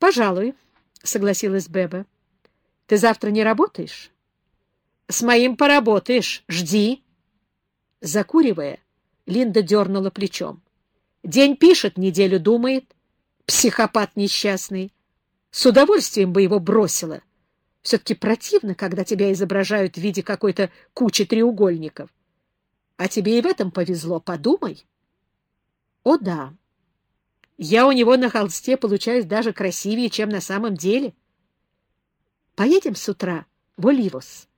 Пожалуй, — согласилась Беба. — Ты завтра не работаешь? — С моим поработаешь. Жди. Закуривая, Линда дернула плечом. День пишет, неделю думает. Психопат несчастный. С удовольствием бы его бросила. Все-таки противно, когда тебя изображают в виде какой-то кучи треугольников. А тебе и в этом повезло, подумай. О да, я у него на холсте получаюсь даже красивее, чем на самом деле. Поедем с утра в Оливос.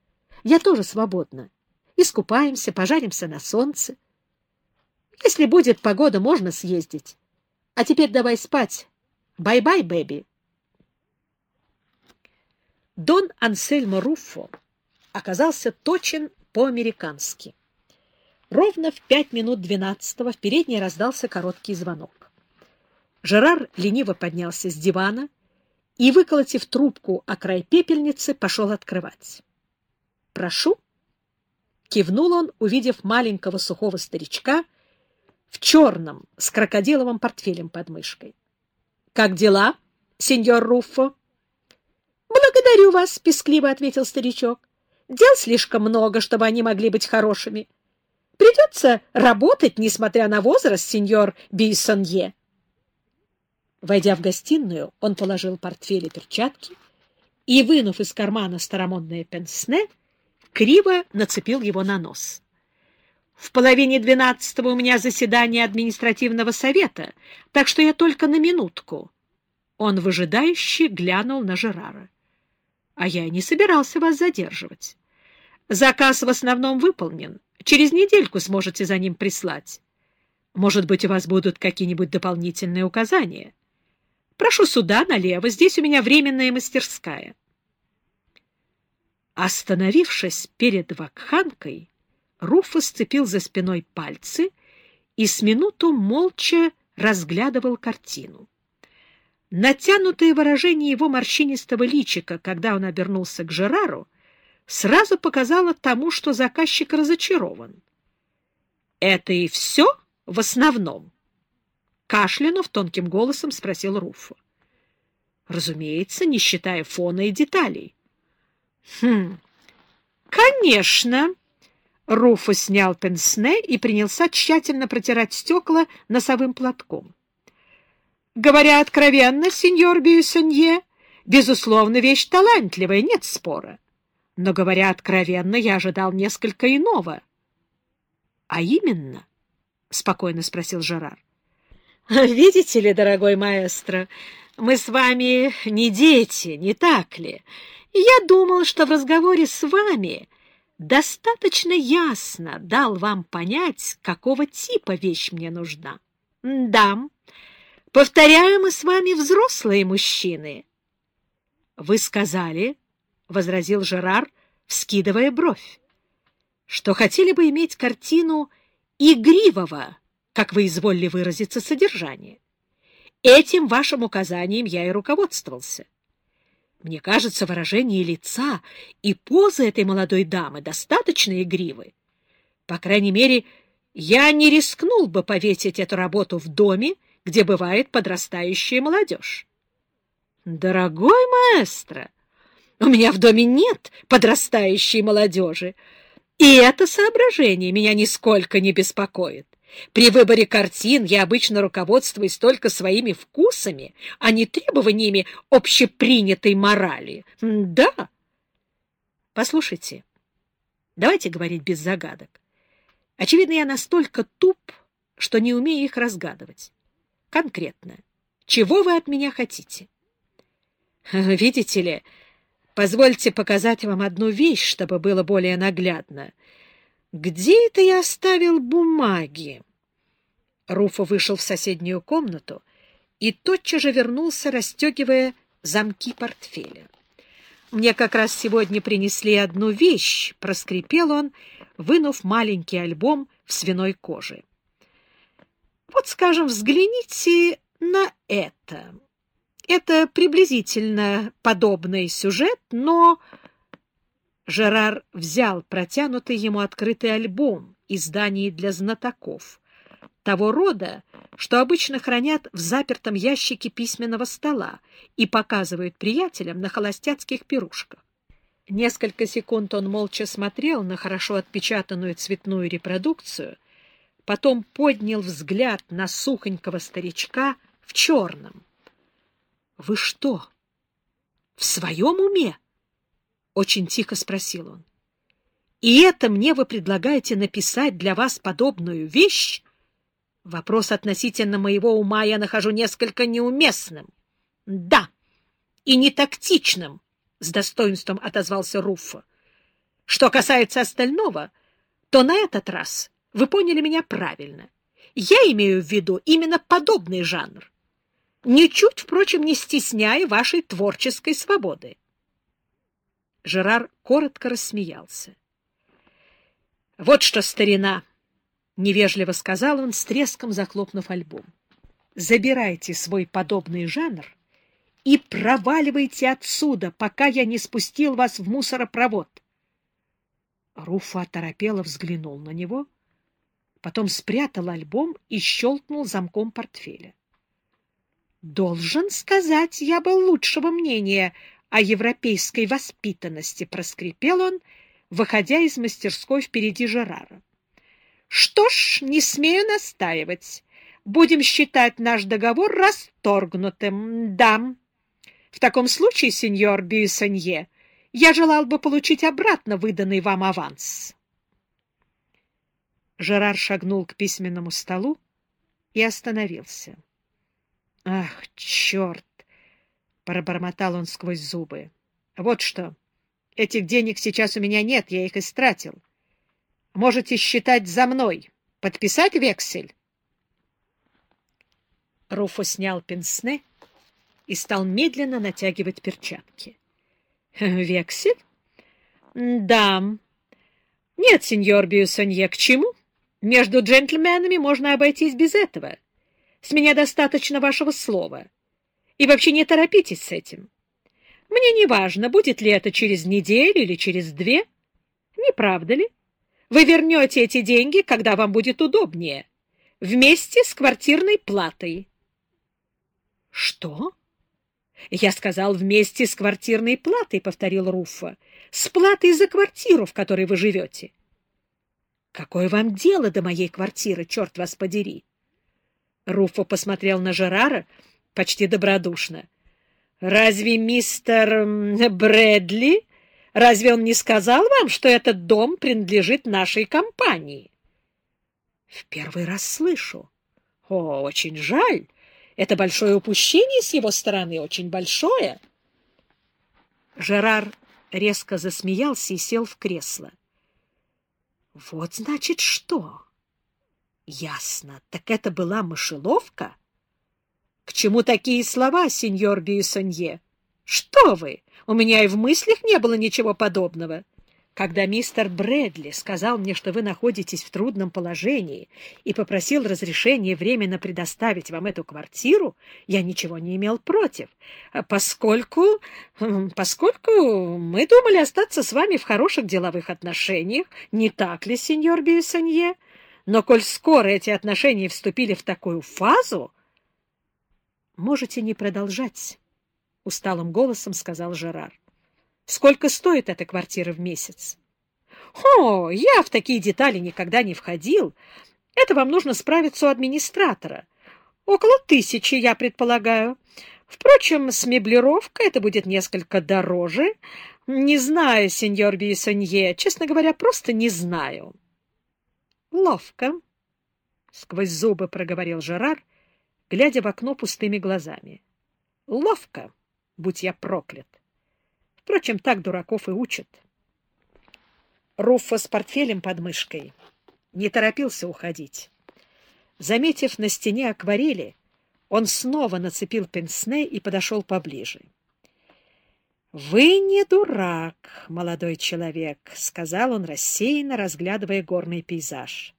Я тоже свободна. Искупаемся, пожаримся на солнце. Если будет погода, можно съездить. А теперь давай спать. Bye-bye, baby. Дон Ансельмо Руффо оказался точен по-американски. Ровно в пять минут двенадцатого в передней раздался короткий звонок. Жерар лениво поднялся с дивана и, выколотив трубку о край пепельницы, пошел открывать. «Прошу!» — кивнул он, увидев маленького сухого старичка в черном с крокодиловым портфелем под мышкой. «Как дела, сеньор Руффо?» «Благодарю вас», — пескливо ответил старичок. «Дел слишком много, чтобы они могли быть хорошими. Придется работать, несмотря на возраст, сеньор Бейсонье». Войдя в гостиную, он положил портфель и перчатки и, вынув из кармана старомодное пенсне, криво нацепил его на нос. В половине двенадцатого у меня заседание административного совета, так что я только на минутку. Он выжидающе глянул на Жерара. А я не собирался вас задерживать. Заказ в основном выполнен. Через недельку сможете за ним прислать. Может быть, у вас будут какие-нибудь дополнительные указания. Прошу сюда, налево, здесь у меня временная мастерская. Остановившись перед вакханкой, Руфа сцепил за спиной пальцы и с минуту молча разглядывал картину. Натянутое выражение его морщинистого личика, когда он обернулся к Жерару, сразу показало тому, что заказчик разочарован. «Это и все в основном?» Кашлянув тонким голосом спросил Руфа. Разумеется, не считая фона и деталей. Хм, конечно. Руфа снял пенсне и принялся тщательно протирать стекла носовым платком. Говоря откровенно, сеньор Бюссонье, безусловно, вещь талантливая, нет спора. Но, говоря откровенно, я ожидал несколько иного. — А именно? — спокойно спросил Жерар. Видите ли, дорогой маэстро, мы с вами не дети, не так ли? Я думал, что в разговоре с вами достаточно ясно дал вам понять, какого типа вещь мне нужна. Да, повторяю, мы с вами взрослые мужчины. Вы сказали, — возразил Жерар, вскидывая бровь, — что хотели бы иметь картину игривого, как вы изволили выразиться, содержание. Этим вашим указанием я и руководствовался. Мне кажется, выражение лица и поза этой молодой дамы достаточно игривы. По крайней мере, я не рискнул бы повесить эту работу в доме, где бывает подрастающая молодежь. Дорогой маэстро, у меня в доме нет подрастающей молодежи, и это соображение меня нисколько не беспокоит. При выборе картин я обычно руководствуюсь только своими вкусами, а не требованиями общепринятой морали. Да. Послушайте, давайте говорить без загадок. Очевидно, я настолько туп, что не умею их разгадывать. Конкретно, чего вы от меня хотите? Видите ли, позвольте показать вам одну вещь, чтобы было более наглядно. Где это я оставил бумаги? Руфа вышел в соседнюю комнату и тотчас же вернулся, расстегивая замки портфеля. «Мне как раз сегодня принесли одну вещь», — проскрипел он, вынув маленький альбом в свиной коже. «Вот, скажем, взгляните на это. Это приблизительно подобный сюжет, но...» Жерар взял протянутый ему открытый альбом изданий для знатоков, того рода, что обычно хранят в запертом ящике письменного стола и показывают приятелям на холостяцких пирушках. Несколько секунд он молча смотрел на хорошо отпечатанную цветную репродукцию, потом поднял взгляд на сухонького старичка в черном. — Вы что, в своем уме? — очень тихо спросил он. — И это мне вы предлагаете написать для вас подобную вещь? Вопрос относительно моего ума я нахожу несколько неуместным. — Да, и не тактичным, — с достоинством отозвался Руффа. — Что касается остального, то на этот раз вы поняли меня правильно. Я имею в виду именно подобный жанр, ничуть, впрочем, не стесняя вашей творческой свободы. Жерар коротко рассмеялся. — Вот что, старина! — невежливо сказал он, с треском захлопнув альбом. — Забирайте свой подобный жанр и проваливайте отсюда, пока я не спустил вас в мусоропровод. Руфа оторопело взглянул на него, потом спрятал альбом и щелкнул замком портфеля. — Должен сказать, я был лучшего мнения о европейской воспитанности, — проскрипел он, выходя из мастерской впереди Жерара. — Что ж, не смею настаивать. Будем считать наш договор расторгнутым. Да. В таком случае, сеньор Бюйсонье, я желал бы получить обратно выданный вам аванс. Жерар шагнул к письменному столу и остановился. — Ах, черт! — пробормотал он сквозь зубы. — Вот что. Этих денег сейчас у меня нет, я их истратил. Можете считать за мной. Подписать вексель? Руфо снял пенсне и стал медленно натягивать перчатки. — Вексель? — Да. — Нет, сеньор Бьюсонье, к чему? Между джентльменами можно обойтись без этого. С меня достаточно вашего слова. — и вообще не торопитесь с этим. Мне не важно, будет ли это через неделю или через две. Не правда ли? Вы вернете эти деньги, когда вам будет удобнее, вместе с квартирной платой. — Что? — Я сказал вместе с квартирной платой, — повторил Руффа, — с платой за квартиру, в которой вы живете. — Какое вам дело до моей квартиры, черт вас подери? Руффа посмотрел на Жерара, — почти добродушно. «Разве мистер Брэдли, разве он не сказал вам, что этот дом принадлежит нашей компании?» «В первый раз слышу. О, очень жаль. Это большое упущение с его стороны, очень большое». Жерар резко засмеялся и сел в кресло. «Вот значит что!» «Ясно. Так это была мышеловка?» — К чему такие слова, сеньор Бьюсонье? — Что вы! У меня и в мыслях не было ничего подобного. Когда мистер Брэдли сказал мне, что вы находитесь в трудном положении и попросил разрешения временно предоставить вам эту квартиру, я ничего не имел против, поскольку, хм, поскольку мы думали остаться с вами в хороших деловых отношениях, не так ли, сеньор Бьюсонье? Но коль скоро эти отношения вступили в такую фазу, — Можете не продолжать, — усталым голосом сказал Жерар. — Сколько стоит эта квартира в месяц? — О, я в такие детали никогда не входил. Это вам нужно справиться у администратора. Около тысячи, я предполагаю. Впрочем, с меблировкой это будет несколько дороже. Не знаю, сеньор Бейсонье, честно говоря, просто не знаю. — Ловко, — сквозь зубы проговорил Жерар, глядя в окно пустыми глазами. Ловко, будь я проклят. Впрочем, так дураков и учат. Руффа с портфелем под мышкой не торопился уходить. Заметив на стене акварели, он снова нацепил пенсне и подошел поближе. — Вы не дурак, молодой человек, — сказал он рассеянно, разглядывая горный пейзаж.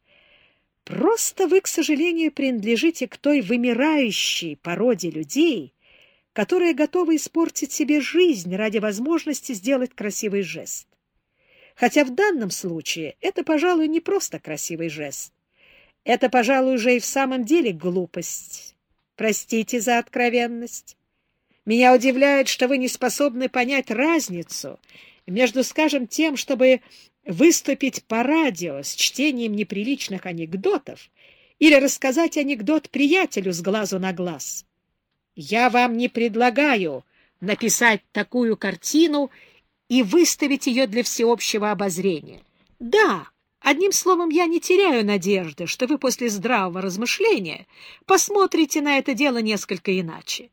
Просто вы, к сожалению, принадлежите к той вымирающей породе людей, которые готовы испортить себе жизнь ради возможности сделать красивый жест. Хотя в данном случае это, пожалуй, не просто красивый жест. Это, пожалуй, уже и в самом деле глупость. Простите за откровенность. Меня удивляет, что вы не способны понять разницу между, скажем, тем, чтобы выступить по радио с чтением неприличных анекдотов или рассказать анекдот приятелю с глазу на глаз. Я вам не предлагаю написать такую картину и выставить ее для всеобщего обозрения. Да, одним словом, я не теряю надежды, что вы после здравого размышления посмотрите на это дело несколько иначе.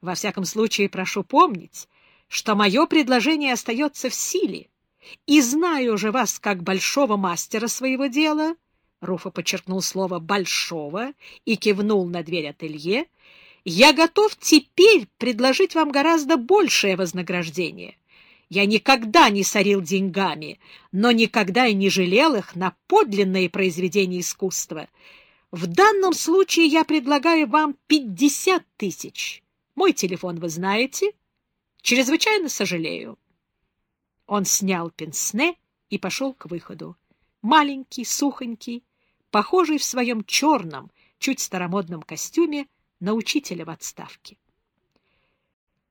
Во всяком случае, прошу помнить, что мое предложение остается в силе, и знаю уже вас как большого мастера своего дела, Руфа подчеркнул слово «большого» и кивнул на дверь ателье, я готов теперь предложить вам гораздо большее вознаграждение. Я никогда не сорил деньгами, но никогда и не жалел их на подлинные произведения искусства. В данном случае я предлагаю вам пятьдесят тысяч. Мой телефон вы знаете. Чрезвычайно сожалею. Он снял пенсне и пошел к выходу. Маленький, сухонький, похожий в своем черном, чуть старомодном костюме на учителя в отставке.